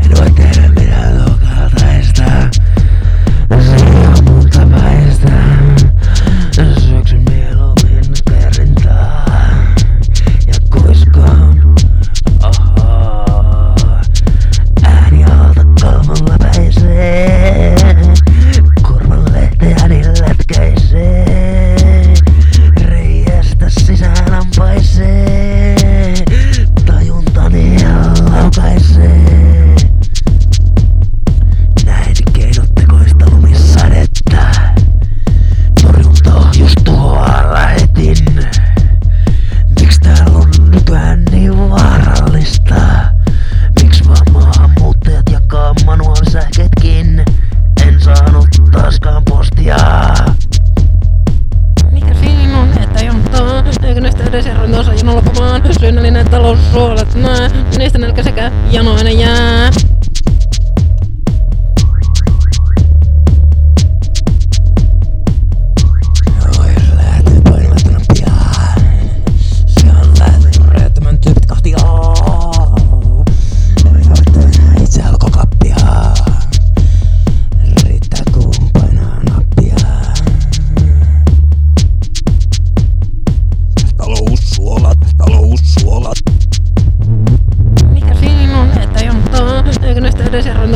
Anyway. Reservoin tuossa jonon loppumaan, talous suolet, nää, niistä nälkä sekä janoinen jää.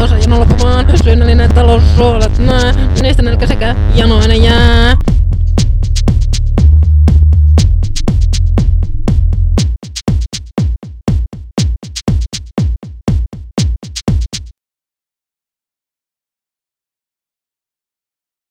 osa jano loppumaan. Syönnällinen talous suolet näe, niistä nelkä sekä janoinen jää.